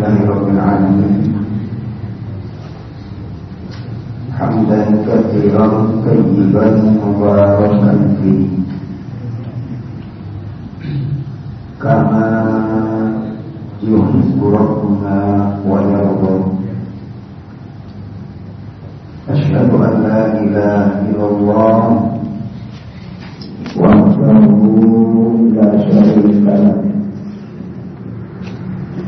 لله رب العالمين. حمدا كثيرا طيبا مباركا فيه. كما يحب ربنا ويرضى. أشهد أن لا إله إلا الله وحده لا شريك له.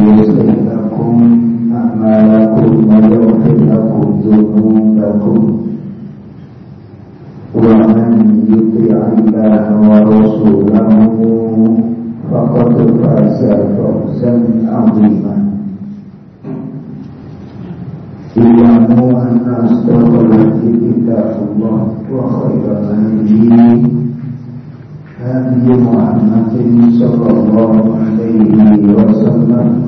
يصلح لكم أعمالكم ويغفر ذنوبكم. ومن يطع الله ورسوله فقد فاز فوزا عظيما. اعلموا أن أصدق الحديث كتاب الله وخير الهدي هدي محمد صلى الله عليه وسلم.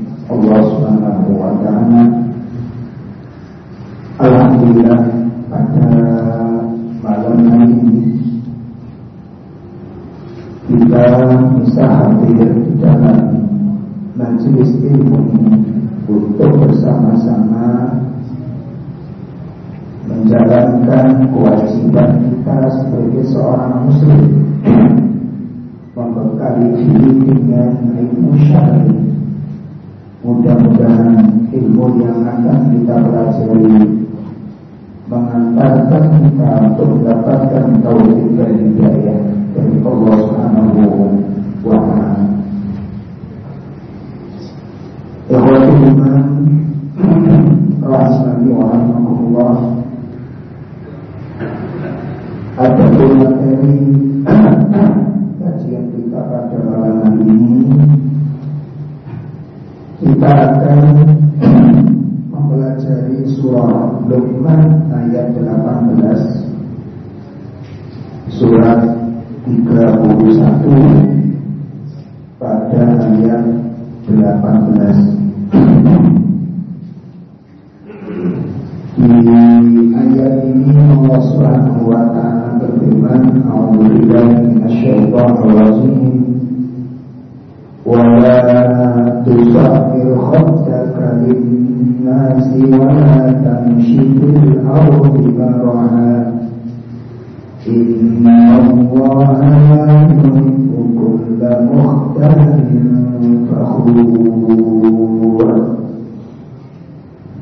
Allah Subhanahu wa taala. Alhamdulillah pada malam hari ini kita bisa hadir di dalam majelis ilmu untuk bersama-sama menjalankan kewajiban kita sebagai seorang muslim membekali diri dengan ilmu syar'i mudah-mudahan ilmu yang akan kita pelajari mengantarkan kita untuk mendapatkan taufik dan hidayah dari Allah Subhanahu wa taala. Ikhwatul iman rahmani wa rahmatullah ada materi kajian kita pada malam ini kita akan mempelajari surah Luqman ayat 18 surat 31 pada ayat 18 di ayat ini Allah Subhanahu wa taala berfirman A'udzubillahi minasyaitonir rajim. Wa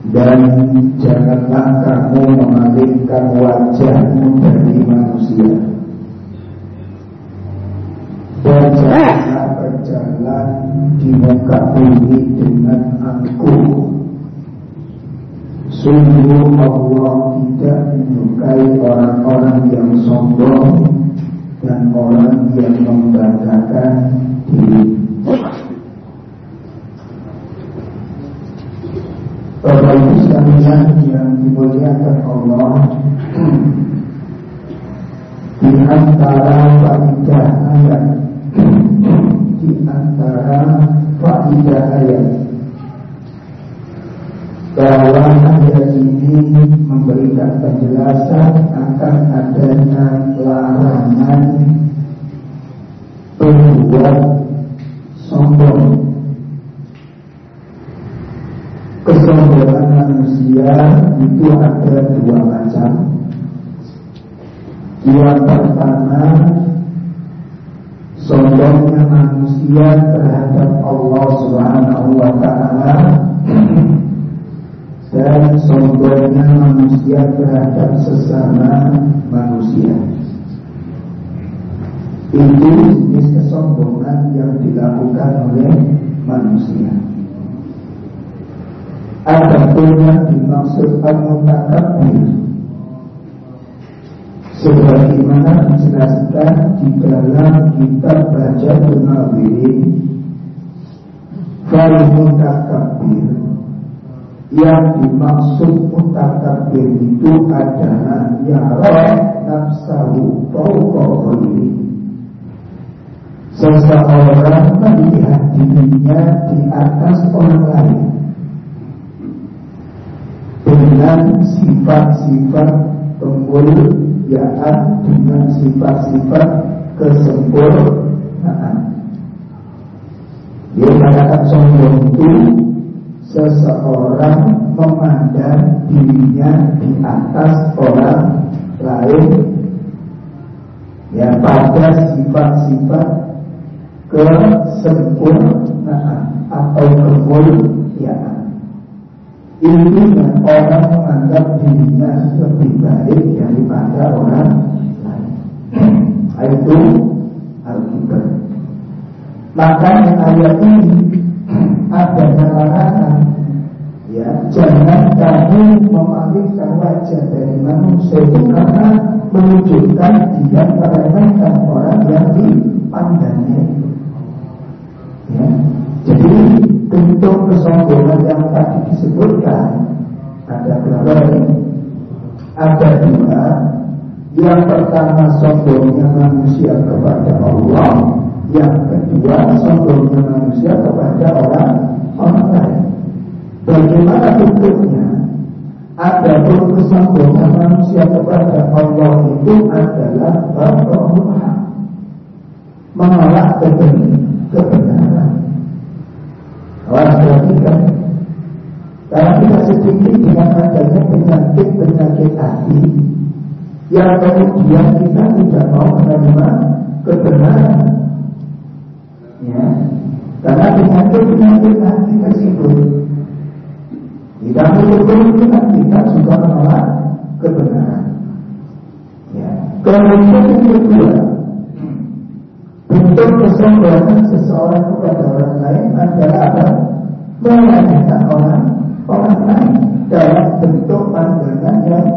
dan janganlah kamu memalingkan wajahmu dari manusia di muka bumi dengan angkuh sungguh Allah tidak menyukai orang-orang yang sombong dan orang yang membanggakan diri. Bapak Ibu sekalian yang dimuliakan Allah Di antara faidah ayat Di antara faidah ayat Bahwa ayat ini memberikan penjelasan akan adanya larangan Berbuat sombong kesombongan manusia itu ada dua macam. Yang pertama, sombongnya manusia terhadap Allah Subhanahu wa taala dan sombongnya manusia terhadap sesama manusia. Itu jenis kesombongan yang dilakukan oleh manusia. Adapun yang dimaksud Allah Ta'ala sebagaimana dijelaskan di dalam kitab baca Nawawi Fal mutakabbir yang dimaksud mutakabir itu adalah yara nafsahu fauqa Seseorang melihat dirinya di atas orang lain dengan sifat-sifat kemuliaan dengan sifat-sifat kesempurnaan. Dia katakan sombong itu seseorang memandang dirinya di atas orang lain ya pada sifat-sifat kesempurnaan atau kemuliaan intinya orang menganggap dirinya lebih baik daripada orang lain. Itu akibat maka ayat ini ada larangan ya jangan kamu memalingkan wajah dari manusia itu karena menunjukkan dia meremehkan orang yang dipandangnya. Ya jadi bentuk kesombongan yang tadi disebutkan ada berapa ini ada dua yang pertama sombongnya manusia kepada Allah yang kedua, sombongnya manusia kepada orang orang lain. Bagaimana bentuknya? Ada pun kesombongan manusia kepada Allah itu adalah bahwa menolak kebenaran. Orang perhatikan Karena kita sedikit dengan adanya penyakit-penyakit hati Yang kemudian kita tidak mau menerima kebenaran ya karena penyakit penyakit hati tersebut kita betul-betul kita juga menolak kebenaran ya kemudian yang kedua bentuk kesombongan seseorang kepada orang lain adalah apa menyanyikan orang orang lain dalam bentuk pandangan yang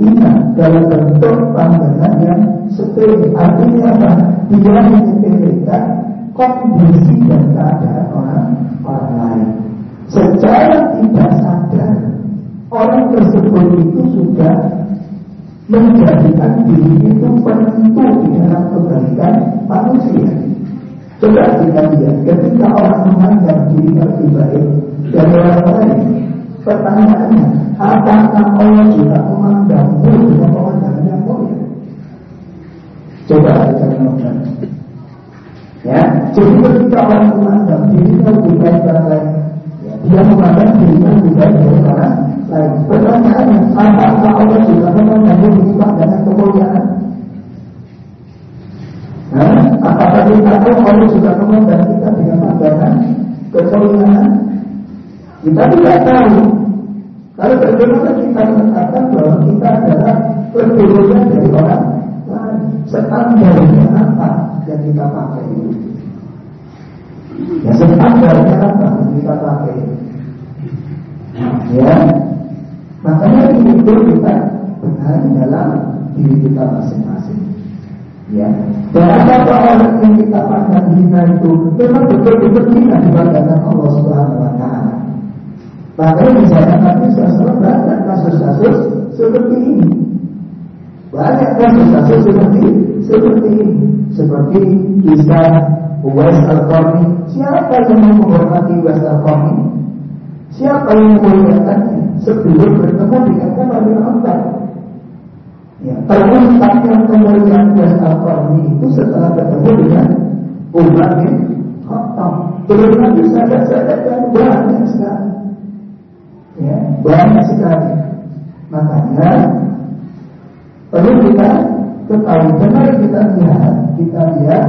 hina dalam bentuk pandangan yang sepele artinya apa dia menyepelekan kondisi dan keadaan orang orang lain. Secara tidak sadar, orang tersebut itu sudah menjadikan diri itu penentu di dalam kebaikan manusia. Coba kita lihat, ketika orang memandang diri lebih baik dari orang lain, pertanyaannya, apakah Allah juga memandangmu dengan pemandangan yang mulia? Coba kita lihat. Ya, jadi ketika orang memandang dirinya baik dari lain, ya, dia memandang dirinya baik dari orang lain. Pertanyaannya, apakah Allah juga memandang diri dengan kemuliaan? Nah, apakah kita tahu Allah juga memandang kita dengan pandangan kemuliaan? Kita tidak tahu. Kalau bagaimana kita mengatakan bahwa kita adalah lebih dari orang lain? Standarnya apa? yang kita pakai itu. Ya standarnya apa yang kita pakai? Ya, makanya ini itu kita benar dalam diri kita masing-masing. Ya, dan apa orang yang kita pandang hina itu memang betul-betul hina di Allah Taala. Makanya misalnya Nabi SAW banyak kasus-kasus seperti ini. Banyak kasus-kasus seperti seperti ini, seperti kisah Uwais al-Qarni. Siapa yang menghormati Uwais al-Qarni? Siapa yang memuliakannya sebelum bertemu dengan Nabi Muhammad? Ya, terungkapnya kemuliaan Uwais al-Qarni itu setelah bertemu dengan Umar bin Khattab. Belum lagi sahabat-sahabat yang banyak sekali. Ya, banyak sekali. Makanya perlu kita ketahui benar kita lihat kita lihat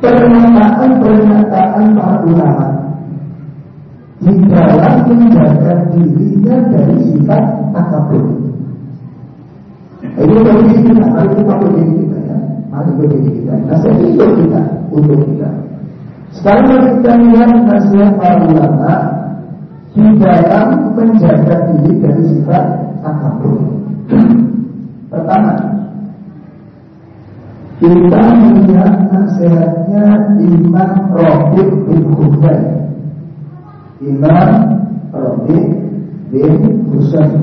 pernyataan-pernyataan para ulama di dalam menjaga dirinya dari sifat takabur. Ini diri kita, mari kita diri kita ya, mari diri kita. Nasihat itu kita, untuk kita. Sekarang kita lihat nasihat para ulama di dalam menjaga diri dari sifat takabur. Pertama, kita melihat nasihatnya Imam Rafiq bin Husain. Imam Rafiq bin Husain.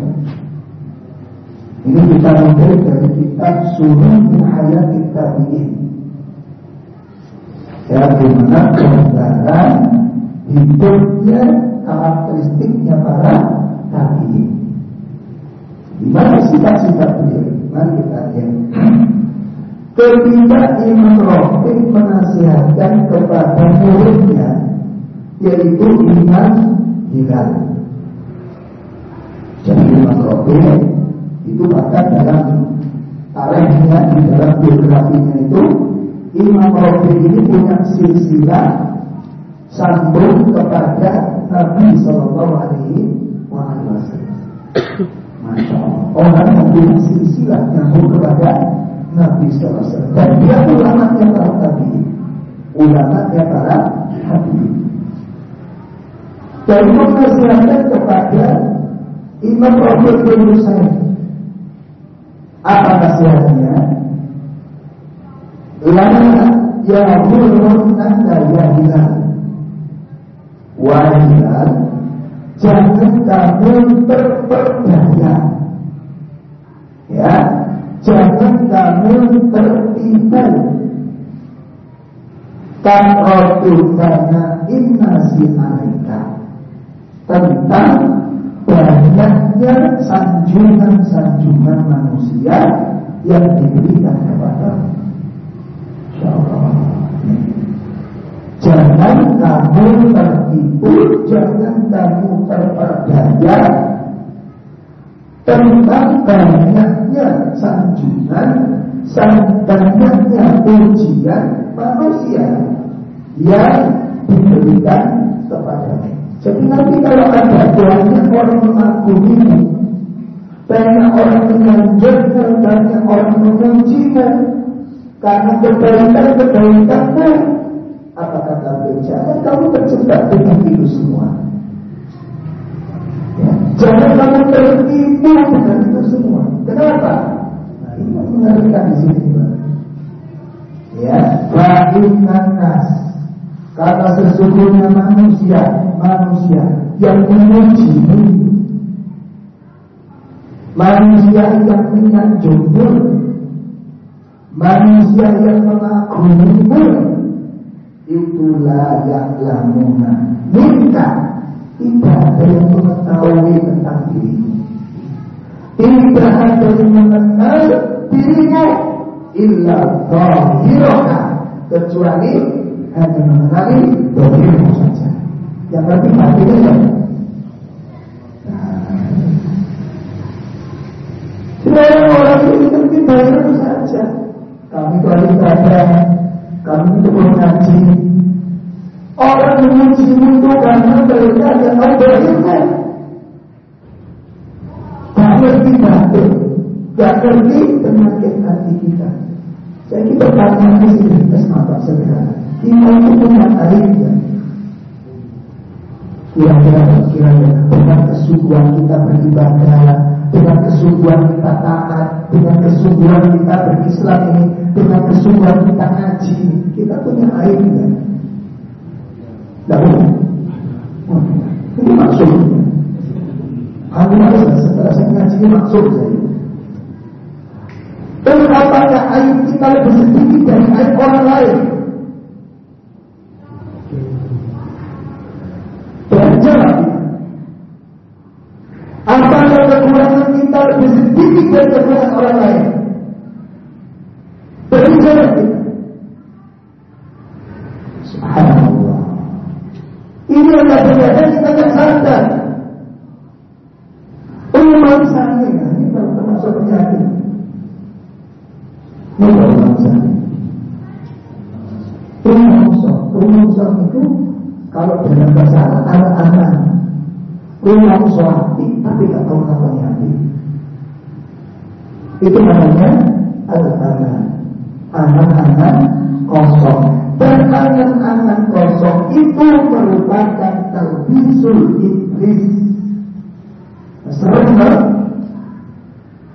Ini kita ambil dari kitab Sunnah bin Hayat Tabi'in. Ya, di mana gambaran hidupnya, karakteristiknya para tabi'in. Di mana sifat-sifat beliau? Mari kita lihat. Ketika Imam Rafiq menasihatkan kepada muridnya yaitu Imam Hilal. Jadi Imam Rafiq itu bahkan dalam tarikhnya di dalam biografinya itu Imam Rafiq ini punya silsilah sambung kepada Nabi Shallallahu Alaihi Wasallam. Orang yang punya silsilah nyambung kepada Nabi SAW. Dan dia ulama yang Nabi. Ulama yang para Nabi. Dan menasihatkan kepada Imam Rafiq bin Husain. Apa nasihatnya? Lana ya mulun anda ya hilal. Wahilal jangan kamu terperdaya. Ya, jangan kamu tertipu. Kan karena inasi mereka tentang banyaknya sanjungan-sanjungan manusia yang diberikan kepada. Jangan kamu tertipu, jangan kamu terperdaya tentang banyaknya sanjungan, banyaknya ujian manusia yang diberikan kepadanya. Jadi nanti kalau ada banyak orang mengagumimu, banyak orang menyanjungmu, banyak orang memujimu, karena kebaikan-kebaikanmu, apa kata beliau? Jangan kamu terjebak dengan itu semua. Ya. Jangan kamu tertipu dengan itu semua. Kenapa? Nah, ini mengerikan di sini. Ya, bagaimana nas. Karena sesungguhnya manusia, manusia yang memuji manusia yang menyanjungmu, manusia yang mengagumimu, itulah yang lamuna minta tidak ada yang mengetahui tentang dirimu tidak ada yang mengenal dirimu illa zahiraka kecuali hanya mengenali dirimu saja. Yang hatinya ya. Sebenarnya orang itu baru saja Kami kalau ibadah kami itu mengaji Orang memuji itu karena mereka yang tahu berilmu Tak ngerti batin Tak ngerti penyakit hati kita. Kita tanya di sini Kenapa sederhana Kita itu punya airnya Kira-kira kira-kira dengan kesungguhan kita beribadah, dengan kesungguhan kita taat, dengan kesungguhan kita berislam ini, dengan kesungguhan kita ngaji kita punya airnya. Tidak boleh. Ini maksudnya. Aku harus setelah saya ngaji maksud saya. Betapanya air kita lebih sedikit dari air orang lain. Rumah suami tapi tak tahu namanya hati. Itu namanya anak-anak. Anak-anak kosong. Dan anak-anak kosong itu merupakan terbisul iblis. Sering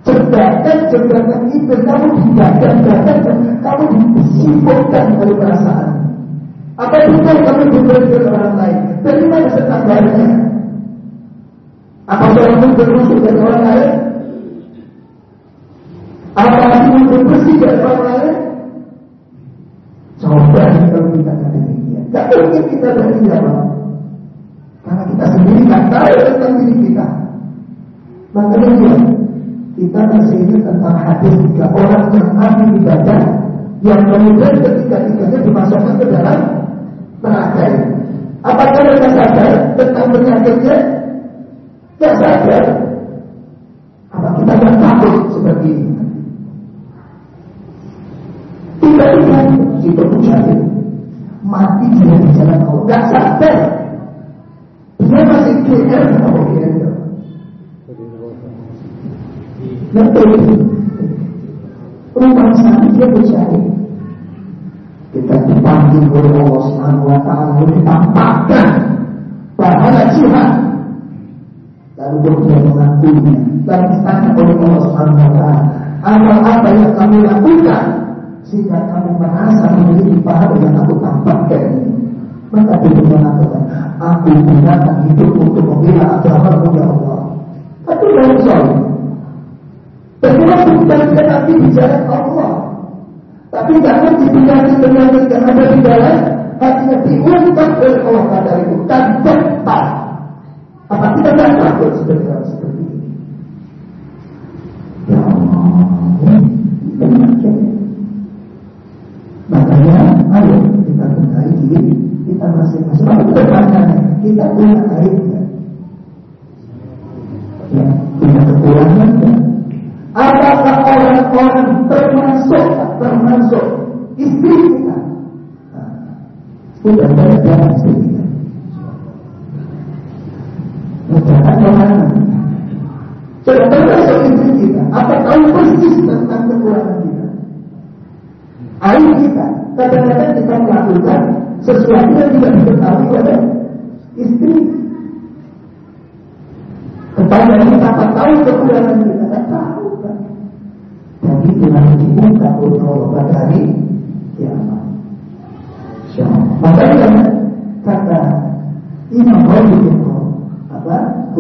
Jebakan-jebakan itu kamu didagang-dagang, kamu disibukkan oleh perasaan. Apa itu kamu diberi ke orang lain? Dari mana standarnya? Apa kamu bermusuh dari orang lain? Apa kamu bersih dari orang lain? Coba kita kata demikian. Tidak mungkin kita berjawab. Karena kita sendiri tidak tahu tentang diri kita. Makanya dia kita ingat tentang hadis tiga orang yang ahli ibadah yang kemudian ketiga-tiganya dimasukkan ke dalam neraka. Apakah mereka sadar tentang penyakitnya? Tidak sadar. Apa kita yang takut seperti ini? Tiba-tiba itu mujahid mati di jalan Allah. Tidak sadar. Dia masih GR sama GR. Betul. Rumah sana dia mencari. Kita dipanggil oleh Allah Subhanahu Wa Taala ditampakkan pahala jihad. Dia mengakuinya. Dan ditanya oleh Allah Subhanahu Wa Taala, apa yang kamu lakukan sehingga kamu merasa memiliki pahala yang aku tampakkan? Maka dia mengatakan, aku gunakan hidup untuk membela agama ya Allah. Tapi dari soal Semua bukan di jalan Allah. Tapi jangan dibilangin penyakit yang ada di dalam hatinya diungkap oleh Allah pada itu dan cepat. Apa kita tidak takut sebenarnya seperti ini? Ya Allah. Makanya, ayo kita benahi diri kita masing-masing. Tapi pertanyaannya, kita punya aib Ya, punya kekurangan. Apakah orang-orang termasuk termasuk istri kita? Sudah ada istri ada mana? Sudah termasuk istri kita. Apa tahu persis tentang kekurangan kita? Air kita. Kadang-kadang kita melakukan sesuatu yang tidak diketahui oleh istri. Kepada kita tak tahu kekurangan kita, tak tahu. Dan itu nanti dibuka oleh Allah pada hari kiamat. Makanya kata Imam Rabi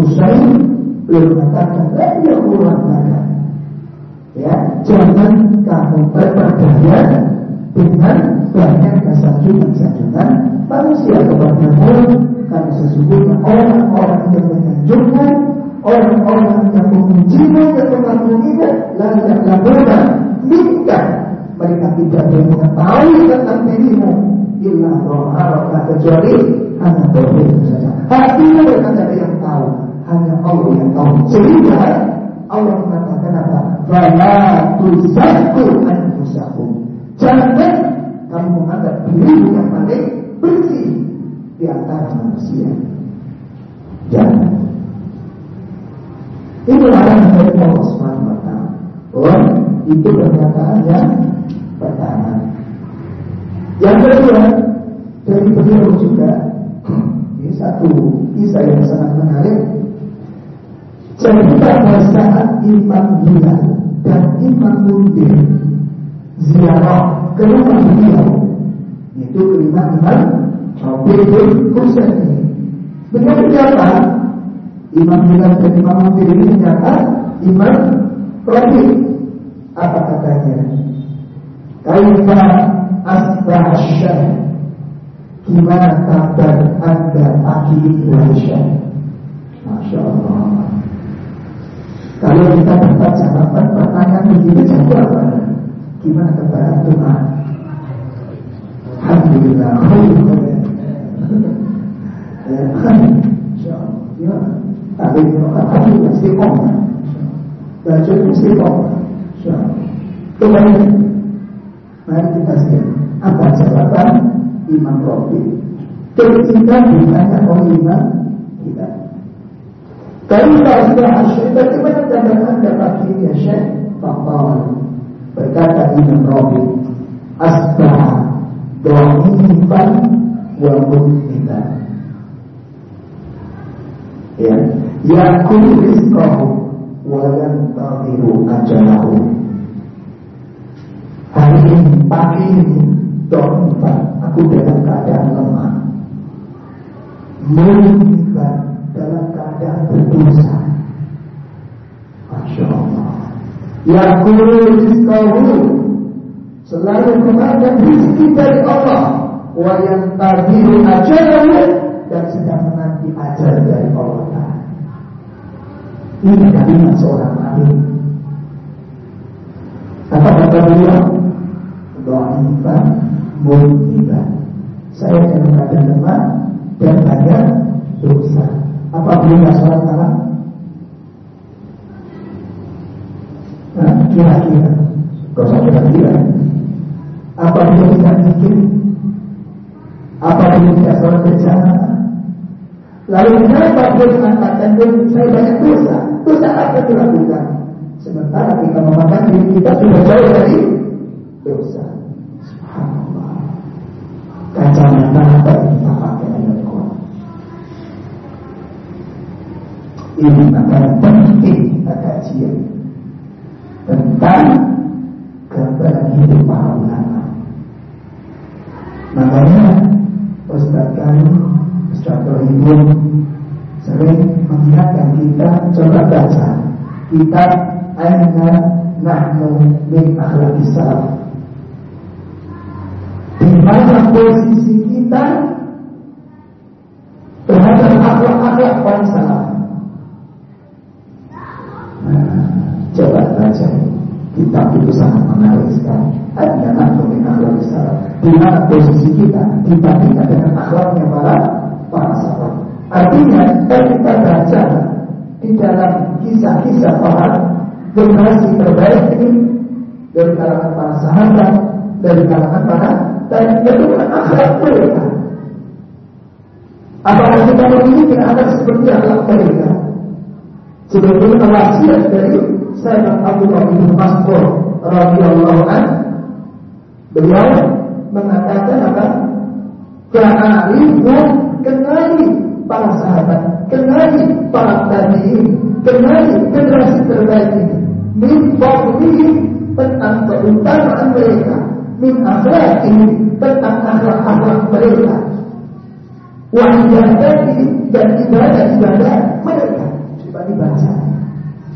apa Husain belum mengatakan lagi ulang lagi. Ya, jangan kamu berdaya dengan banyak kesanjungan-sanjungan manusia kepadamu karena sesungguhnya orang-orang yang menyanjungkan orang-orang yang memujimu dan mengagumimu lalu yang lakukan minta mereka tidak boleh mengetahui tentang dirimu illa roharaka kecuali hanya tauhid saja hatimu ada yang hanya Allah yang tahu sehingga Allah mengatakan apa fala tuzakku anfusakum jangan kamu menganggap dirimu yang paling bersih di antara manusia jangan itu larangan dari Allah Subhanahu wa taala. Oh, itu pernyataan yang pertama. Yang kedua, dari beliau juga ini satu kisah yang sangat menarik. Pada saat Imam Bilal dan Imam Mundir ziarah ke rumah beliau, itu kelima Imam Abdul Husain ini. Beliau berkata, Imam Bilal dan Imam Mufir ini ternyata Imam Rabi Apa katanya? Kaifa asbah syah Gimana kabar anda akhir Aisyah Masya Allah Kalau kita dapat jawaban pertanyaan begitu jawab? Gimana kabar anda? Alhamdulillah Ya, Insya Allah Ya tapi tapi istiqomah. Baca istiqomah. Kembali, mari kita apa jawaban Imam Ketika ditanya oleh kita. Kalau sudah asyik, bagaimana tanda anda pagi ya Syekh? Fakal berkata Imam Rabi, Asbah do'ifan wa mutmitan. Ya, yakul rizqahu wa yantadiru ajalahu. Hari ini, pagi ini, do'ifan, aku dalam keadaan lemah. Mutmitan dalam keadaan berdosa. Masya Allah. Yakul rizqahu selalu mengandung rezeki dari Allah wa yang tadiru ajalahu dan sedang menanti ajar dari Allah Ini kalimat seorang nabi. Apa kata beliau? Do'ifan Mu'ibah Saya dalam keadaan lemah Dan banyak dosa Apa beliau sholat malam? Nah, kira-kira Kau sampai kira apa dia tidak mikir? Apa dia tidak sholat berjamaah? Lalu kenapa dia mengatakan saya banyak dosa? Dosa apa dilakukan? Sementara kita memakan diri kita sudah jauh dari dosa. Subhanallah. Kacamata apa yang kita pakai ayat Quran? Ini akan penting kita kajian tentang gambaran hidup para ulama. Makanya Ustaz kami Ustaz Ibu sering mengingatkan kita coba baca kitab Aina Nahnu Min Akhlak Islam di mana posisi kita terhadap akhlak-akhlak para. Baca kitab itu sangat menarik sekali. Ada min akhlak Islam di mana posisi kita dibandingkan dengan akhlaknya para para sahabat. Artinya kalau kita baca di dalam kisah-kisah para generasi terbaik ini dari kalangan para sahabat, dari kalangan para dan bagaimana akhlak mereka. Apakah kita memiliki akhlak seperti akhlak mereka? Sebetulnya wasiat dari Sayyid Abdullah bin Mas'ud radhiyallahu anhu beliau mengatakan apa? Ka'arifu kenali para sahabat, kenali para tabi'in, kenali generasi terbaik ini. Min fadlihim tentang keutamaan mereka, min ini tentang akhlak-akhlak mereka. Wa ini dan ibadah-ibadah mereka. Coba dibaca.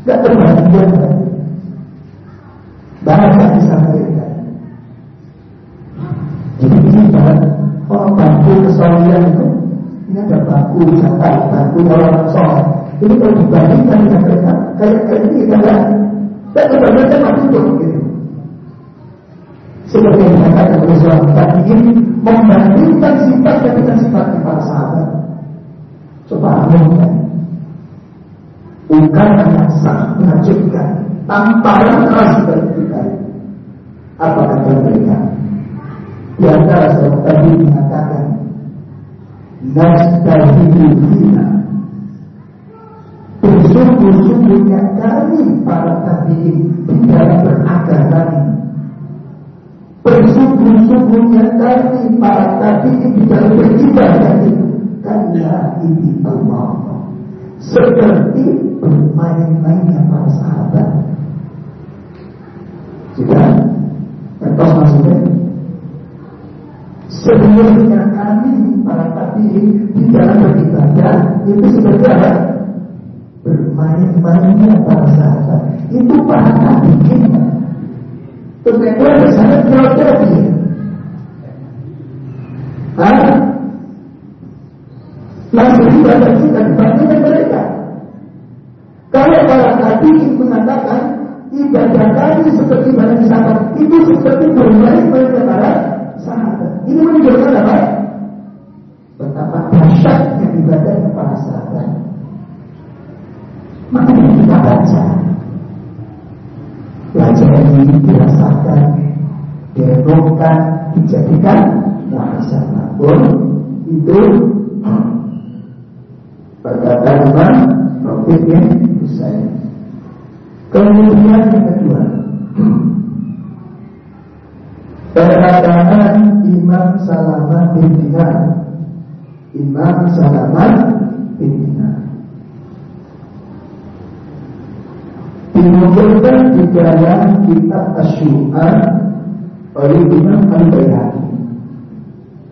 Tidak terbagian. Baca bisa mereka. Jadi ini adalah orang bangku kesolian itu ini ada bangku wisata, bangku orang soleh. Ini kalau dibandingkan dengan mereka, kayak kayak ini lihat. Dan kebanyakan masih itu gitu. Seperti yang dikatakan oleh seorang tadi ini membandingkan sifatnya dengan sifat para sahabat. Coba ambilkan. Ungkapan yang sangat menakjubkan, tamparan keras dari kita. Apa mereka? Di antara seorang tadi mengatakan Nastahidu fina Bersungguh-sungguhnya kami para tabiin beragama ini Bersungguh-sungguhnya kami para tabiin dalam beribadah Karena ini Allah Seperti bermain-mainnya para sahabat Sudah? Contoh maksudnya Sebelumnya kami para tabiin di dalam beribadah itu seperti apa? Bermain-mainnya para sahabat. Itu para tabiin. Terus mereka bersama teologi. Hah? Langsung ibadah kita dibandingkan mereka. Kalau para tabiin mengatakan ibadah kami seperti ibadah sahabat itu seperti bermain-mainnya para sahabat. Ini menunjukkan apa? Betapa dahsyatnya ibadahnya para sahabat. Maka kita baca. Pelajaran ini dirasakan, direnungkan, dijadikan muhasabah pun Itu perkataan Imam Rafiq bin Husain. Kemudian yang kedua, perkataan Imam Salamah bin Dinar. Imam Salamah bin Dinar. Dinukilkan di dalam kitab Asyu'an oleh Imam Al-Bayhaqi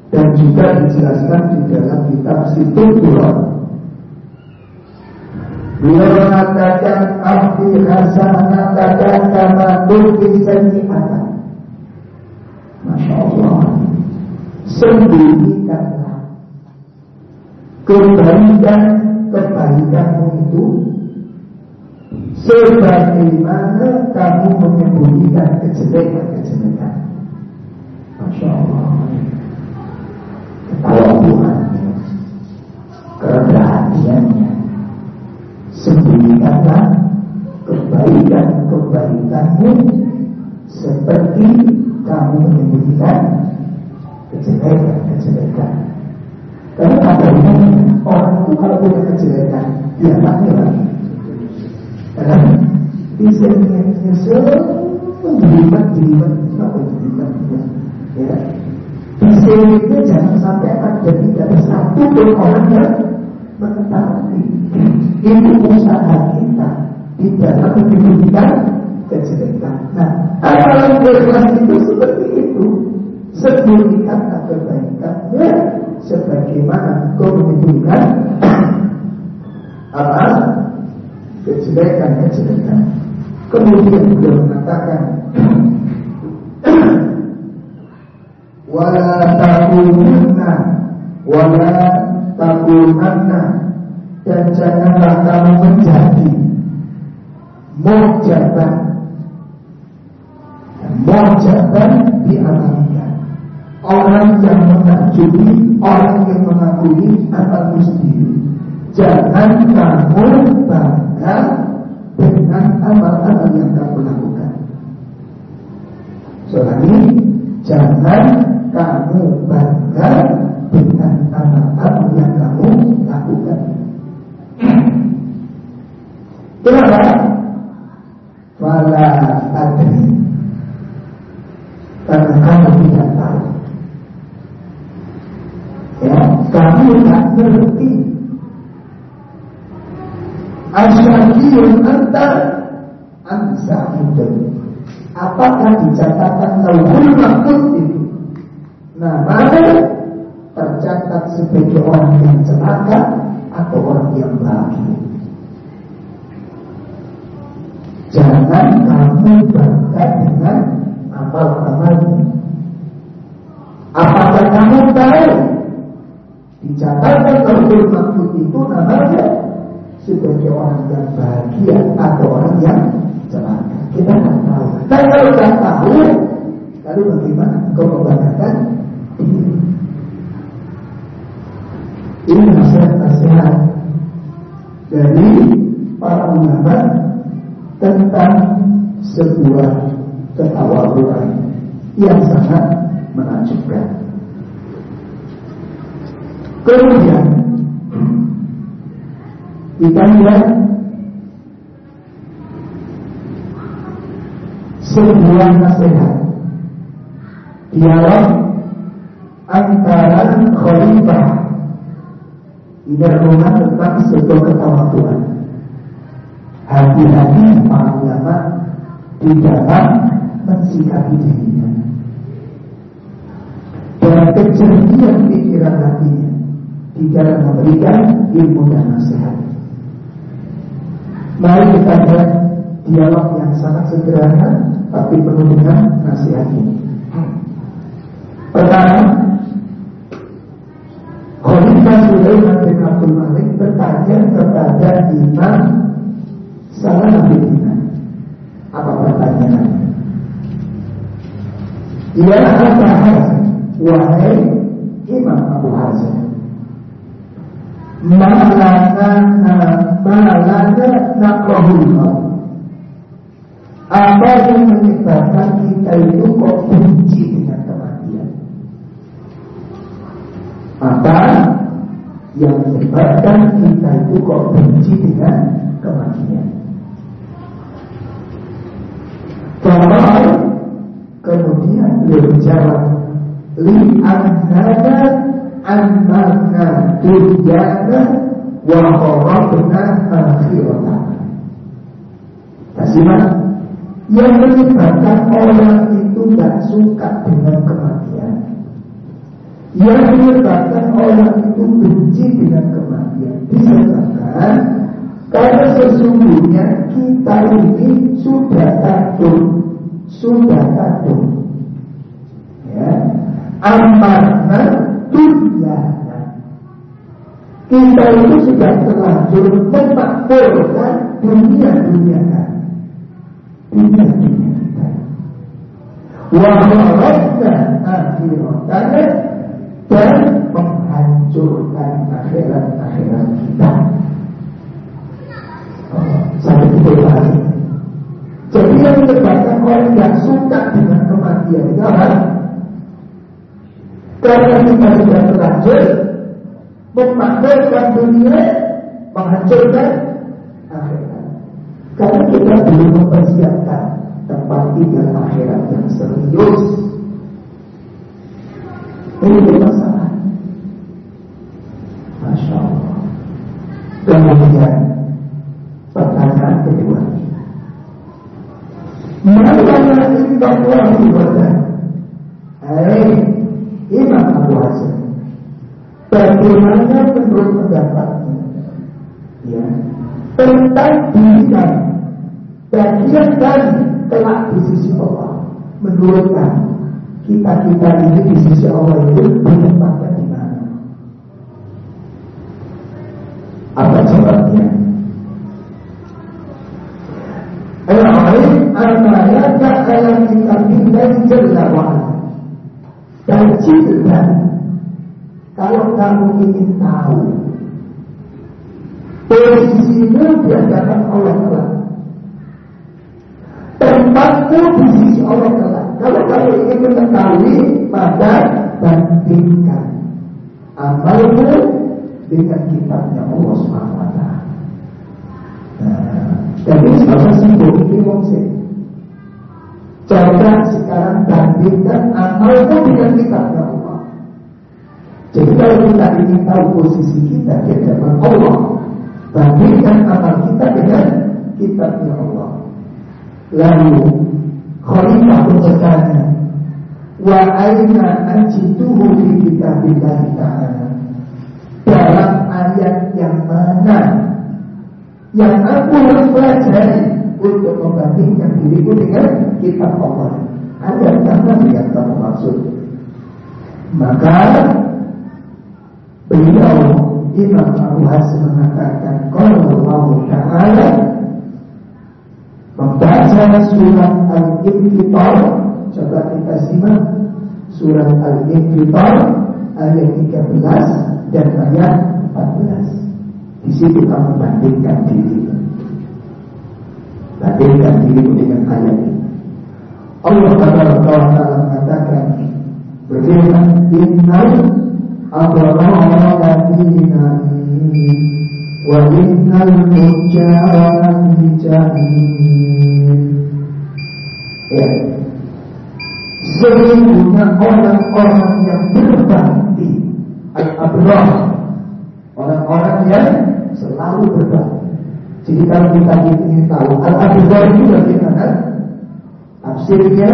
dan juga dijelaskan di dalam kitab Situl Quran. Beliau mengatakan Ahdi hasanataka sama kulki sayyi'ata Masya Allah. Sembunyikanlah Kebaikan Kebaikanmu itu Sebagaimana kamu menyembunyikan kejelekan-kejelekan. Masya Allah. Tuhannya Kerendahannya Sembunyikanlah kebaikan-kebaikanmu Seperti kamu menyembunyikan kejelekan-kejelekan Karena apa ini orang itu kalau punya kejelekan Dia mati lagi. Karena semua Jelimat, jelimat, kenapa jelimat Ya. Bisa itu jangan sampai ada tidak ada satu pun orang yang mengetahui itu usaha kita di dalam menyembunyikan kejelekan. Nah, amalan ikhlas itu seperti itu. Sembunyikan kebaikannya sebagaimana kau menyembunyikan apa kejelekan-kejelekan. Kemudian beliau mengatakan wala takunanna wala takunanna dan janganlah kamu menjadi mujaban mujaban di Amerika orang yang mengajubi orang yang mengakui amalmu sendiri jangan kamu bangga dengan amal-amal yang kamu lakukan. Soalnya jangan kamu bangga dengan amal-amal yang kamu lakukan Kenapa? Fala adri Karena kamu tidak tahu. Ya, kamu tak ngerti. Asyadiyun anta Ansa itu Apakah dicatatkan lauhul mahfud itu Namanya tercatat sebagai orang yang celaka atau orang yang bahagia Jangan kamu bangga dengan amal-amalmu. Apakah kamu tahu? Dicatatkan kalau maksud itu namanya sebagai orang yang bahagia atau orang yang celaka. Kita tidak tahu. Tapi kalau tidak tahu, lalu bagaimana kau membanggakan diri? Ini nasihat-nasihat dari para ulama tentang sebuah ketawaduan yang sangat menakjubkan. Kemudian kita lihat sebuah nasihat dialog antara khalifah tidak rumah tentang sebuah ketawaduan hati-hati para ulama di dalam mensikapi dirinya dan kejernihan pikiran hatinya di dalam memberikan ilmu dan nasihat. Mari kita lihat dialog yang sangat sederhana tapi penuh dengan nasihat ini. Pertama, Khalifah Sulaiman bin Abdul Malik bertanya kepada Imam Salah Nabiina Apa pertanyaannya? Ya Hasan Wahai Imam Abu Hasan Malana Malana nakrahullah Apa yang menyebabkan kita itu kok benci dengan kematian Maka yang menyebabkan kita itu kok benci dengan kematian. Kalau kemudian beliau menjawab, li annana annana dunyana wa kharabna akhiratana. Kasih yang menyebabkan orang itu tidak suka dengan kematian. Yang menyebabkan orang itu benci dengan kematian. Disebabkan karena sesungguhnya kita ini sudah takut sudah takut ya. Amanah dunia kita itu sudah terlanjur memakmurkan dunia dunia dunia dunia kita akhiratnya dan menghancurkan akhirat-akhirat kita. Oh, Sampai itu lagi. Jadi yang menyebabkan orang yang suka dengan kematian itu apa? Karena kita sudah terlanjur memakmurkan dunia, menghancurkan akhirat. Karena kita belum mempersiapkan tempat tinggal akhirat yang serius ini masalah. Masya Allah. Kemudian Indah Allah ibadah? Eh, Imam Abu Hasan. Bagaimana menurut pendapatnya? Ya, tentang diri bagian dari kelak di sisi Allah menurut kita-kita ini di sisi Allah itu ditempatkan di mana? Apa jawabnya? Kita bintang jalla wa'ala Dan jika Kalau kamu ingin tahu Posisimu di hadapan Allah Ta'ala Tempatmu di sisi Allah kalau kamu ingin mengetahui, maka bandingkan amalmu dengan kitabnya Allah SWT. Nah, jadi sama sibuk ini sih. Coba sekarang bandingkan amalmu dengan kitabnya Allah. Jadi kalau kita ingin tahu posisi kita di hadapan Allah, bandingkan amal kita dengan kitabnya Allah. Lalu Khalifah bertanya, Wa aina ajituhu fi kitabillah ta'ala Dalam ayat yang mana Yang aku harus pelajari Untuk membandingkan diriku dengan kitab Allah. Ayat mana yang kamu maksud. Maka Beliau Imam Abu Hasan mengatakan Kalau Allah Ta'ala Membaca surat Al-Infitar Coba kita simak Surat Al-Infitar Ayat 13 dan ayat 14 Di situ kamu bandingkan diri Hadirkan dirimu dengan ayat ini. Allah Taala mengatakan berfirman Innal abrara wa innal fujjara fi jahim. Ya. Sesungguhnya orang-orang yang berbakti al-abrar orang-orang yang selalu berbakti jadi kalau kita ingin tahu. Al-Abrar itu bagaimana? Tafsirnya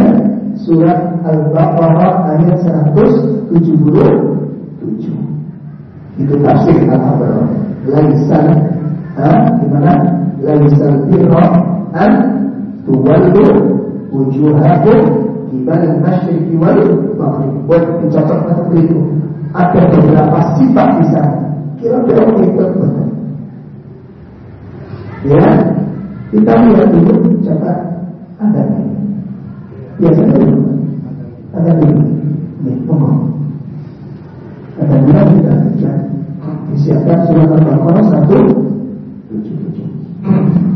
Surat Al-Baqarah ayat 177 Itu tafsir Al-Abrar laisal ha? Gimana? Laisal birra an tuwallu wujuhakum kibal masyriqi wal maghrib. Buat dicatat seperti itu ada beberapa sifat di sana. Kira-kira kita betul Ya, kita lihat dulu coba ada ini. Biasa ya, dulu. Ada ini. Nih, umum. Ada dia kita ya, lihat. Disiapkan surat Al-Baqarah 177.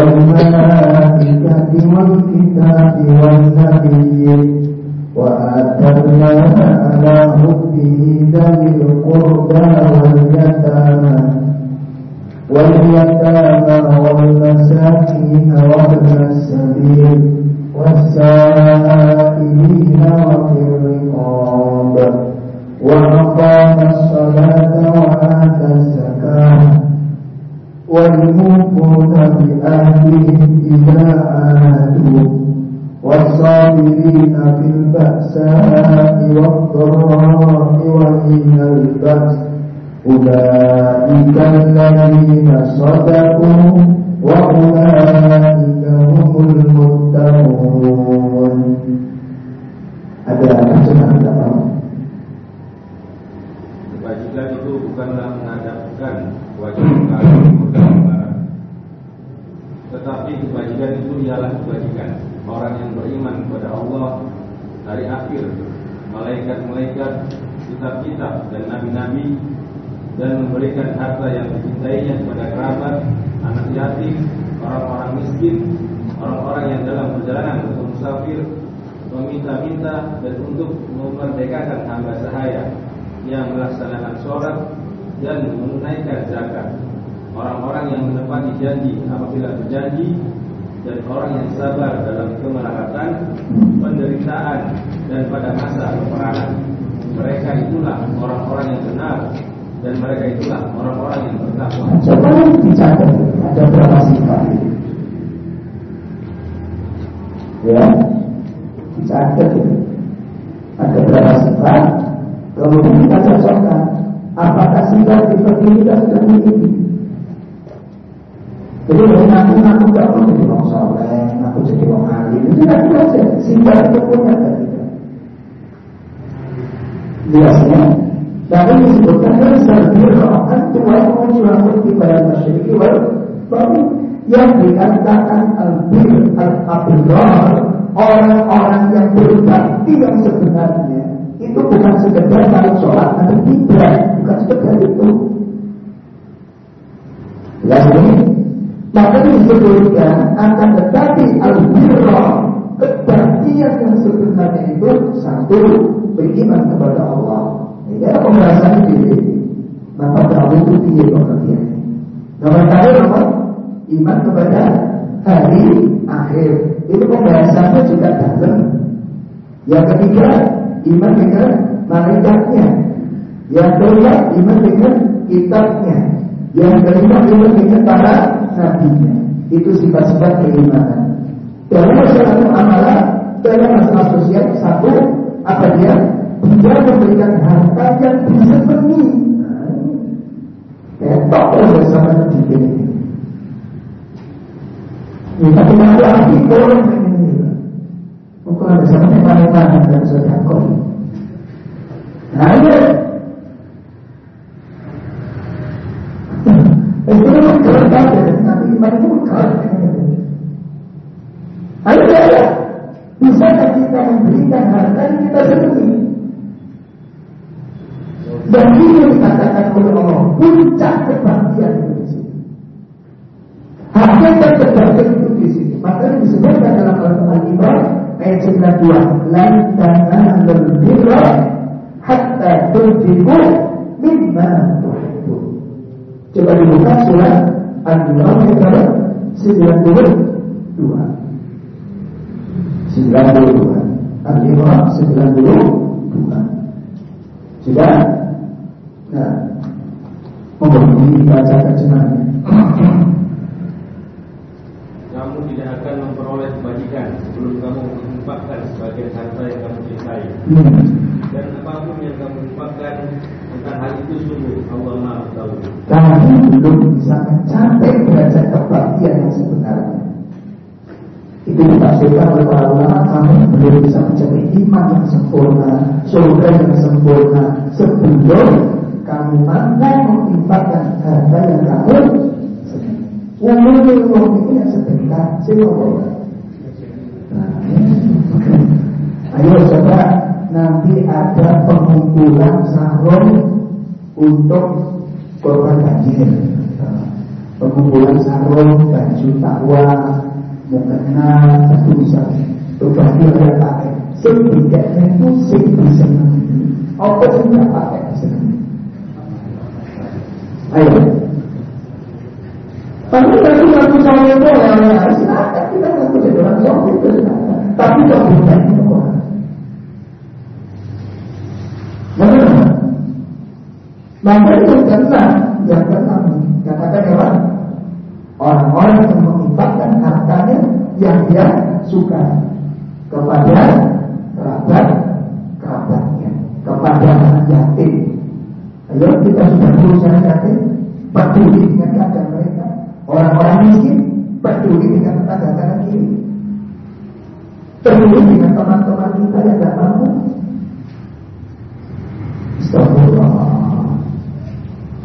والملائكة والكتاب والنبي. وآتينا على حبه ذوي القربى واليتامى. واليتامى والمساكين وابن السبيل والسائلين وفي الرقاب. وأقام الصلاة وآتى الزكاة. والموفون بأهلهم إذا عادوا والصابرين في البأساء والضراء وحين البأس أولئك الذين صدقوا وأولئك هم المتقون Ada terjemahan apa? Kebajikan itu bukanlah menghadapkan wajah tetapi kebajikan itu ialah kebajikan orang yang beriman kepada Allah hari akhir, malaikat-malaikat, kitab-kitab dan nabi-nabi dan memberikan harta yang dicintainya kepada kerabat, anak yatim, orang-orang miskin, orang-orang yang dalam perjalanan untuk musafir, meminta-minta dan untuk memerdekakan hamba sahaya yang melaksanakan sholat dan menunaikan zakat. Orang-orang yang menepati janji apabila berjanji dan orang yang sabar dalam kemelahatan, penderitaan dan pada masa peperangan. Mereka itulah orang-orang yang benar dan mereka itulah orang-orang yang bertakwa. Coba dicatat ada berapa sifat? Ya, dicatat ada berapa sifat? Kemudian kita cocokkan apakah sifat seperti ini dari aku gak perlu jadi orang soleh, aku jadi orang alim. Itu nanti aja, sehingga itu punya kita. Biasanya, tapi disebutkan kan serbir kan tua menjual di badan masyarakat wal baru yang dikatakan albir al-abrar orang-orang yang berbakti yang sebenarnya itu bukan sekedar kalau sholat tapi tidak bukan sekedar itu. Jelas ini? Maka disebutkan akan tetapi al-birra kebaktian yang sebenarnya itu satu beriman kepada Allah. Ini adalah pembahasan ini. Maka tahu itu dia pengertian. Nomor satu apa? Iman kepada hari akhir. Itu pembahasannya juga dalam. Yang ketiga, iman dengan malaikatnya. Yang kedua, iman dengan kitabnya. Yang kelima, iman dengan para nabinya. Itu sifat-sifat keimanan. Dalam masalah amalan, dalam masalah sosial, satu, apa dia? Dia memberikan harta yang bisa benih. Ya, tokoh bersama sedikit ini. Tapi nanti ahli boleh ini. Mungkin ada sama mana dan sedekah. Nah, ini itu keren. Ayo ya, kita memberikan yang kita sendiri? Dan dikatakan oleh Allah puncak itu di sini. Itu di sini. Maka disebutkan dalam Al-Imran ayat 92, "Lan tanalul birra hatta tunfiqu mimma tuhibbun." Coba dibuka surat An-Nur ayat 92. 92. Al-Imran 92. Sudah? Nah, membagi baca terjemahnya. Kamu tidak akan memperoleh kebajikan sebelum kamu menginfakkan sebagian harta yang kamu cintai. Hmm. Dan apa pun yang kamu infakkan hal itu sungguh Allah Maha tahu. Kami belum bisa mencapai derajat kebahagiaan yang sebenarnya. Itu ditafsirkan oleh para ulama kami belum bisa mencapai iman yang sempurna, surga yang sempurna sebelum kamu mampu menginfakkan harta yang kamu yang mungkin uang itu yang sedekah, siapa Nah, ayo coba nanti ada pengumpulan sarung untuk korban banjir. Pengumpulan sarung, baju takwa, mukena, itu bisa berbagi oleh pakai. Sedikitnya itu sing bisa Apa sih tidak pakai Ayo. Tapi ngaku sama itu oleh silakan kita ngaku jadi orang sombong Tapi kalau bukan itu orang. Bagaimana? Maka kena, jangan kami katakan ya. Orang-orang yang menginfakkan hartanya yang dia suka kepada kerabat kerabatnya, kepada anak yatim. Ayo kita sudah berusaha yatim, peduli dengan keadaan mereka. Orang-orang miskin peduli dengan tetangga kanan kiri. Peduli dengan teman-teman kita yang tidak mampu. Astagfirullah. Yang benar ayat ini. Tolong kawan Jadi kita harus gosok jasa kita sentuh ini.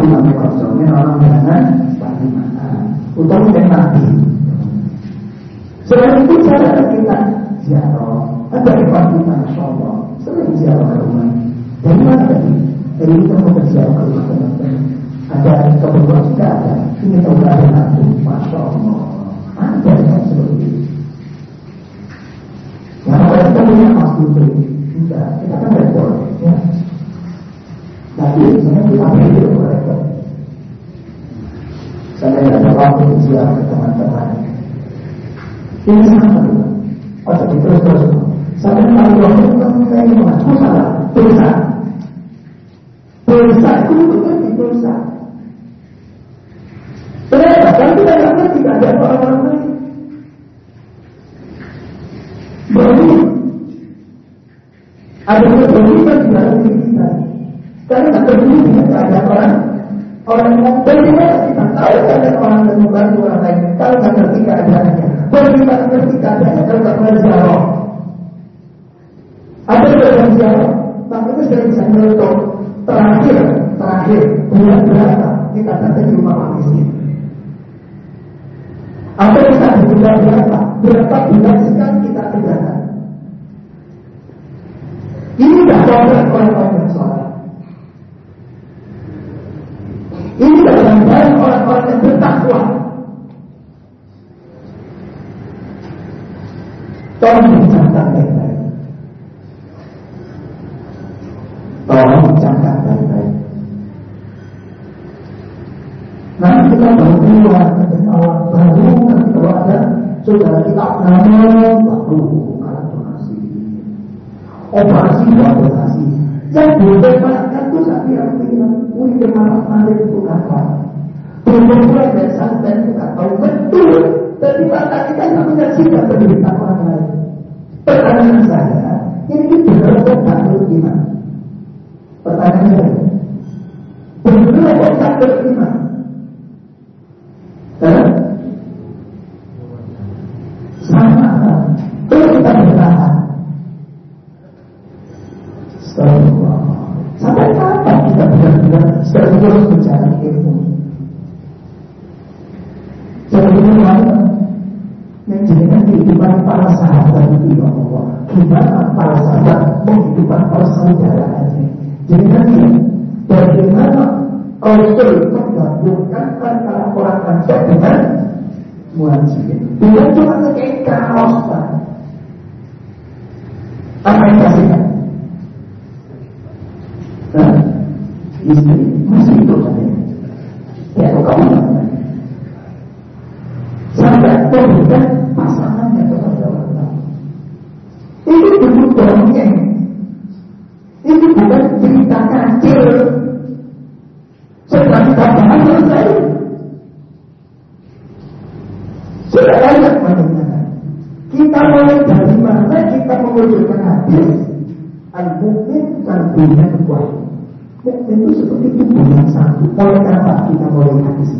Pasti namanya kosongnya orang jangan pasti makan. Utama dan. Selain itu cara kita ziarah. Ada ibadah kita, Masya Allah. Sering ziarah ke rumah. Dari mana tadi? Dari kita mau ziarah ke rumah teman-teman. Ada kebetulan juga ada. Ini ada ada orang-orang lain. Berarti ada keberuntungan di dalam kita. Karena tak peduli keadaan orang orang yang bagaimana kita tahu keadaan orang yang membantu orang lain kalau tak ngerti keadaannya. Bagaimana ngerti keadaannya kalau tak ziarah. Ada yang ziarah, maka itu sudah bisa meletup. Terakhir, terakhir bulan berapa kita datang di rumah orang miskin. Atau kita bulan berapa, berapa bulan sekali kita datang. Ini dah orang-orang yang sholat. Ini gambaran orang-orang yang bertakwa. Tolong dicatat baik-baik. Tolong dicatat baik-baik. Nanti kita baru kita nama baru alat donasi, operasi. Yang boleh makan itu yang bilang, wih ke mana mana itu apa? Belum dan santai itu tak tahu betul. Tapi mata kita yang menyaksikan penderitaan orang lain. Pertanyaan saya, ini benar benar gimana? Seperti mana? Yang jenengan kehidupan para sahabat itu ya Allah Gimana para sahabat kehidupan para saudaranya Jadi ya Bagaimana itu menggabungkan antara orang ansar dengan muhajirin Bukan cuma terkait kaos Pak Apa yang kasihkan? Nah, istri sampai memberikan pasangannya kepada orang Ini bentuk dongeng. Ini bukan cerita kecil. Setelah kita bahas selesai. Sudah banyak bagaimana. Kita mulai dari mana kita mengucapkan hadis. Al-Mu'min punya kekuatan. Mukmin itu seperti tubuh yang satu. Oleh apa kita mulai hadis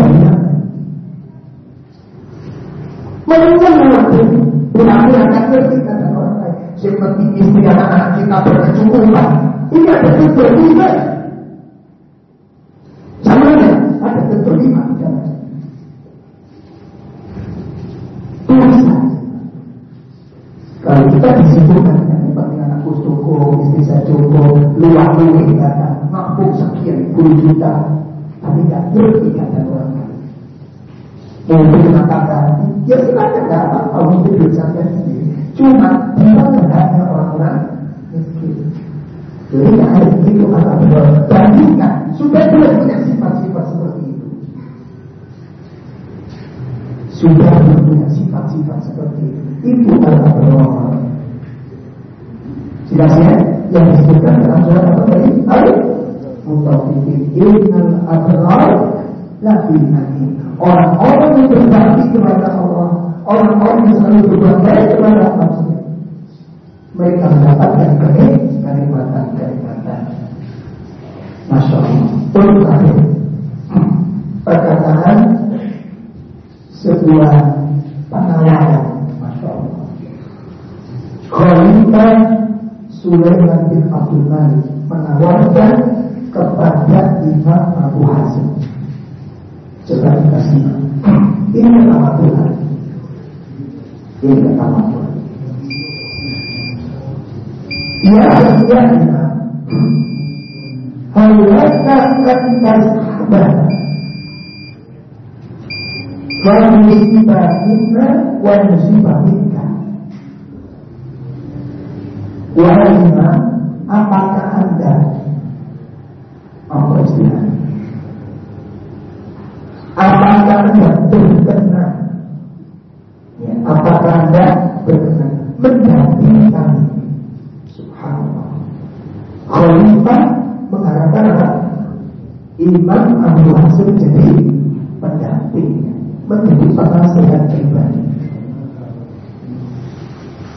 tidak ngerti kata orang lain Mungkin mengatakan, ya silakan tidak apa-apa untuk berusaha sendiri. Cuma dia hanya orang-orang miskin. Jadi ayat itu kata beliau, bandingkan, sudah dia punya sifat-sifat seperti itu. Sudah punya sifat-sifat seperti itu. Itu adalah. Jelas ya? Yang disebutkan dalam surat apa tadi? Ayat Mutafikin innal abrar lafi nadim Orang-orang yang berbakti kepada Allah Orang-orang yang selalu berbuat baik kepada Allah. Mereka mendapatkan kenikmatan-kenikmatan Masya Allah. Terakhir. Perkataan Sebuah penawaran Masya Allah. Khalifah Sulaiman bin Abdul Malik menawarkan kepada Imam Abu Hasan Coba kita simak. Ini pertama Tuhan. Ini pertama Tuhan. Ya ayyana Halaka kantas sahabat Wa musibah minna Wa musibah minka Wahai Apakah anda Apa istilahnya Apakah Anda berkenan? Ya, apakah Anda berkenan mendampingi? Subhanallah. Khalifah mengharapkan apa? Imam Abu Hasan jadi pendamping, menjadi penasihat pribadi.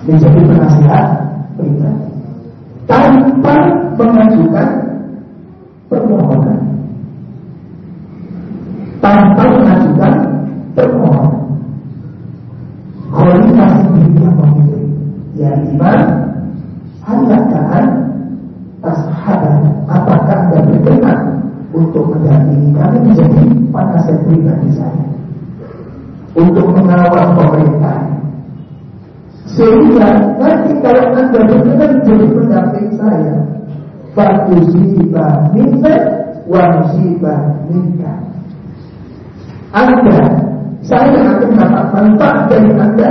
Menjadi penasihat pribadi tanpa mengajukan permohonan tanpa mengajukan permohonan. Khalifah sendiri yang memilih. Ya iman, hendakkan tashabat apakah anda berkenan untuk mendampingi kami menjadi penasihat pribadi saya untuk mengawal pemerintah sehingga nanti kalau anda berkenan menjadi pendamping saya Fakusibah minta wa musibah minta anda, saya akan dapat manfaat dari Anda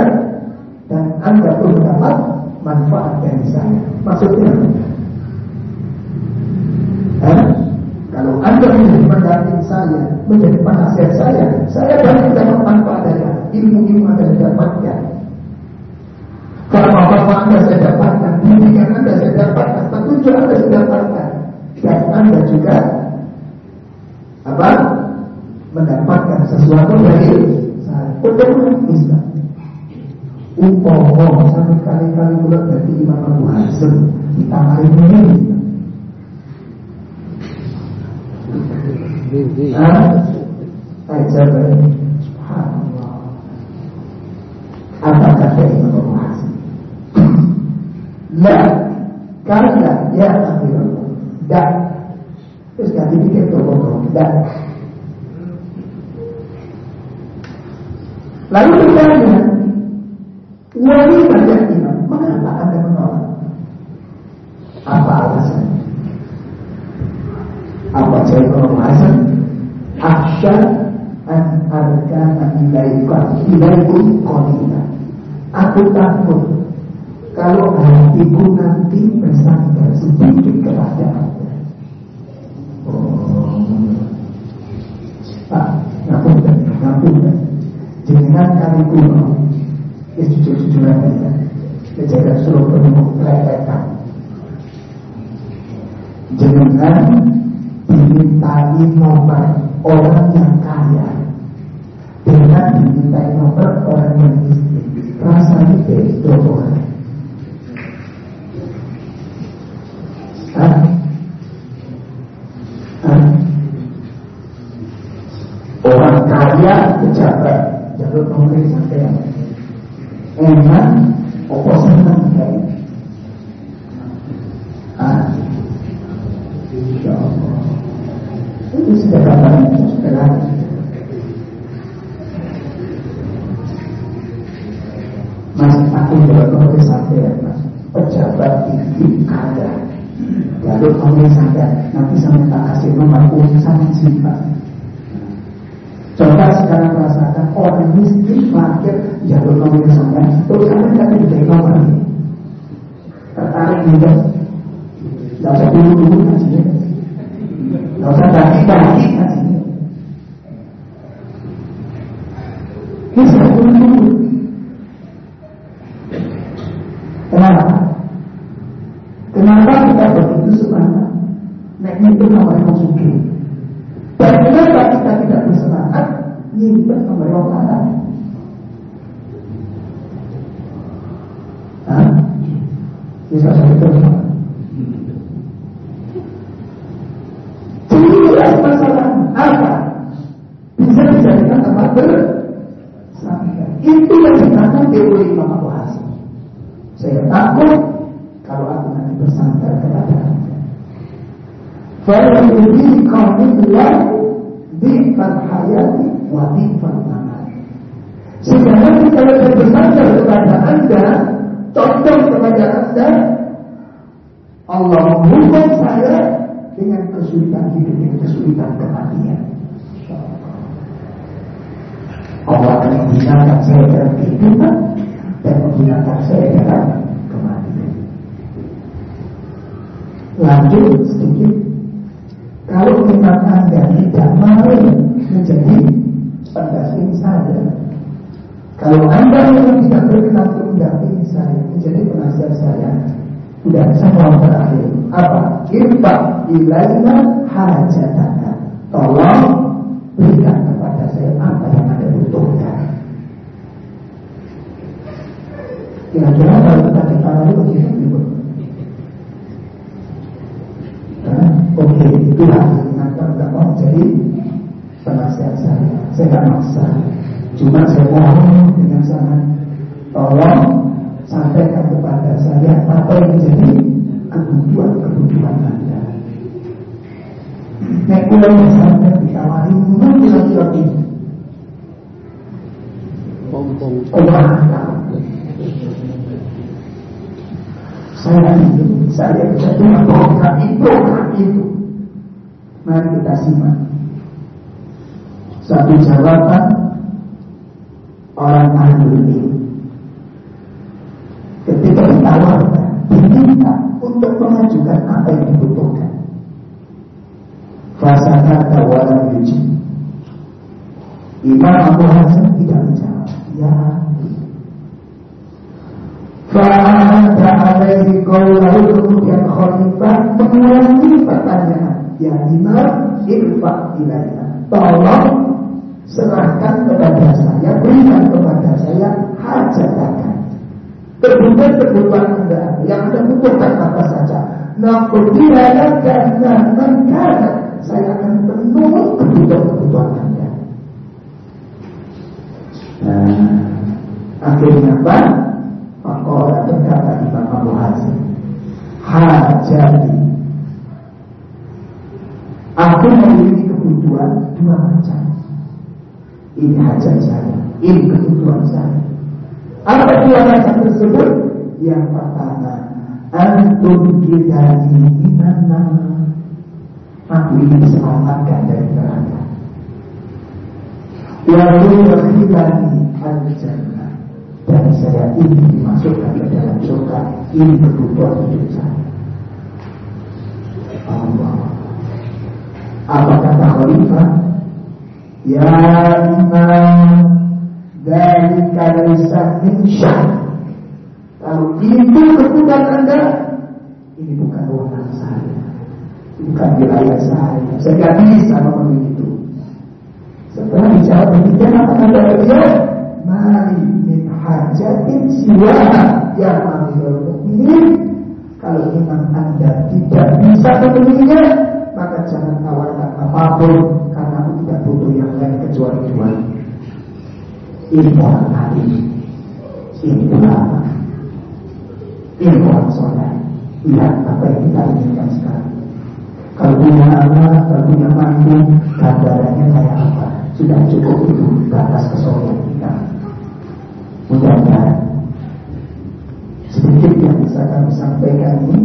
dan Anda pun dapat manfaat dari saya. Maksudnya, eh, kalau Anda menjadi pendamping saya, menjadi penasihat saya, saya banyak dapat manfaat dari ilmu-ilmu Anda dapatkan. Apa-apa Anda saya dapatkan, bimbingan Anda saya dapatkan, petunjuk Anda saya dapatkan, dan Anda juga apa? mendapatkan sesuatu dari saya. Untuk bisa. Umpama sampai kali-kali pula dari Imam Abu Hasan ditawari ini. Ah, ajar ini. Subhanallah. Apa kata Imam? La karena ya akhirnya dan terus ganti dikit ke bodoh dan lalu ditanya wali banyak imam mengapa anda menolak? Apa alasan? Apa jawaban alasan? Aksya an arka an ilaikum ilaikum konina aku takut kalau hatiku nanti bersandar sedikit kepada anda oh. Pak, ngapunten, ngapunten Jangan kali kuno Ya jujur-jujuran ya Kejaga suruh penuh kelepetan Jangan dimintai nomor orang yang kaya. Dengan dimintai nomor orang yang miskin. Rasanya beda orang Hah? Hah? orang kaya pejabat. Jalur nomor sampai enak apa senang? Ah Insya Allah. Itu kabarnya Sudah Mas aku juga kalau sampai mas? Pejabat tinggi kaya Lalu kamu sampai Nanti sampai tak kasih nomor Sangat simpan Coba sekarang rasakan orang miskin fakir jalur kamu sampai terus kamu tidak diberi nomor tertarik juga. Tidak usah dulu dulu aja tidak usah bagi bagi aja ini kenapa? Kenapa kita begitu semangat naik itu nomor yang suki dan kenapa kita tidak bersemangat nyimpen nomor yang Hah? Bisa saya terus Fa'idhi qawmillah Bifat hayati wa bifat mamat Sehingga nanti kalau saya bersandar kepada Anda Contoh kepada Anda Allah menghukum saya dengan kesulitan hidup dan kesulitan kematian. Allah akan menghinakan saya dalam kehidupan dan menghinakan saya dalam kematian. Lanjut ilaina hajataka. Tolong berikan kepada saya apa yang ada butuhkan. Kira-kira kalau kita begitu ibu. Nah, Oke, itulah nanti tidak mau jadi penasihat saya. Saya tidak maksa. Cuma saya mohon dengan sangat tolong sampaikan kepada saya apa yang menjadi kebutuhan-kebutuhan Anda. Nek kula misalnya ditawari mungkin kira-kira ini. Pompong. Saya itu, saya jadi program itu, itu. Mari kita simak. Satu jawaban orang ahli ilmu ketika ditawarkan diminta untuk mengajukan apa yang dibutuhkan. Fasakata walam yuji. Imam Abu Hasan tidak menjawab. Ya. Fa'ada alaihi qawlahu kemudian khalifah mengulangi pertanyaan. Ya Imam, irfa ilaina. Tolong serahkan kepada saya, berikan kepada saya hajatakan kebutuhan-kebutuhan anda yang anda butuhkan apa saja. Nakudiraya karena mengkana saya akan penuhi kebutuhan-kebutuhan anda. Nah, akhirnya apa? Fakola berkata Imam Abu Hasan, hajati. Aku memiliki kebutuhan dua macam. Ini hajat saya, ini kebutuhan saya. Apa dua macam tersebut? Yang pertama, antum kita minan Aku ingin diselamatkan dari neraka. Walaupun berkhidani al-jannah dan saya ingin dimasukkan ke dalam surga. Ini kebutuhan hidup saya. Allah. Apa kata Khalifah? Ya Imam, dari laysa min Kalau itu kebutuhan Anda, ini bukan wewenang bukan wilayah saya. Saya tidak bisa memenuhi itu. Setelah dijawab demikian apa kata beliau? Mari min hajatin siwaha yang ambil mukminin. Kalau memang anda tidak bisa memenuhinya, maka jangan tawarkan apa pun karena aku tidak butuh yang lain kecuali dua. Ini orang alim, ini ulama, ini orang soleh. Lihat apa yang kita inginkan sekarang. Kalau punya anak, kalau punya mantu, gambarannya kayak apa? Sudah cukup itu batas kesolehan kita. Mudah-mudahan sedikit yang bisa kami sampaikan ini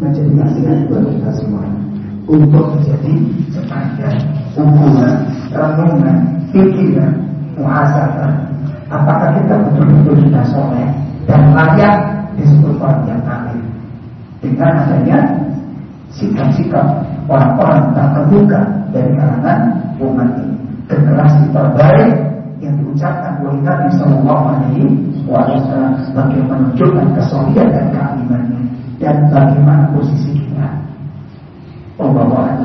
menjadi nasihat buat kita semua untuk menjadi sepanjang hubungan, renungan, pikiran, muhasabah. Apakah kita betul-betul sudah soleh dan layak disebut orang yang alim dengan adanya sikap-sikap orang-orang tak terbuka dari kalangan umat ini. Generasi terbaik yang diucapkan oleh Nabi Sallallahu Alaihi Wasallam bagaimana menunjukkan kesohian dan kealimannya dan bagaimana posisi kita. Allah.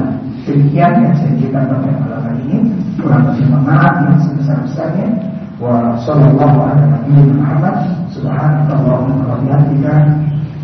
Demikian yang saya ceritakan pada malam hari ini kurang lebih maaf yang sebesar-besarnya. Wa sallallahu ala nabiyina Muhammad subhanallahi wa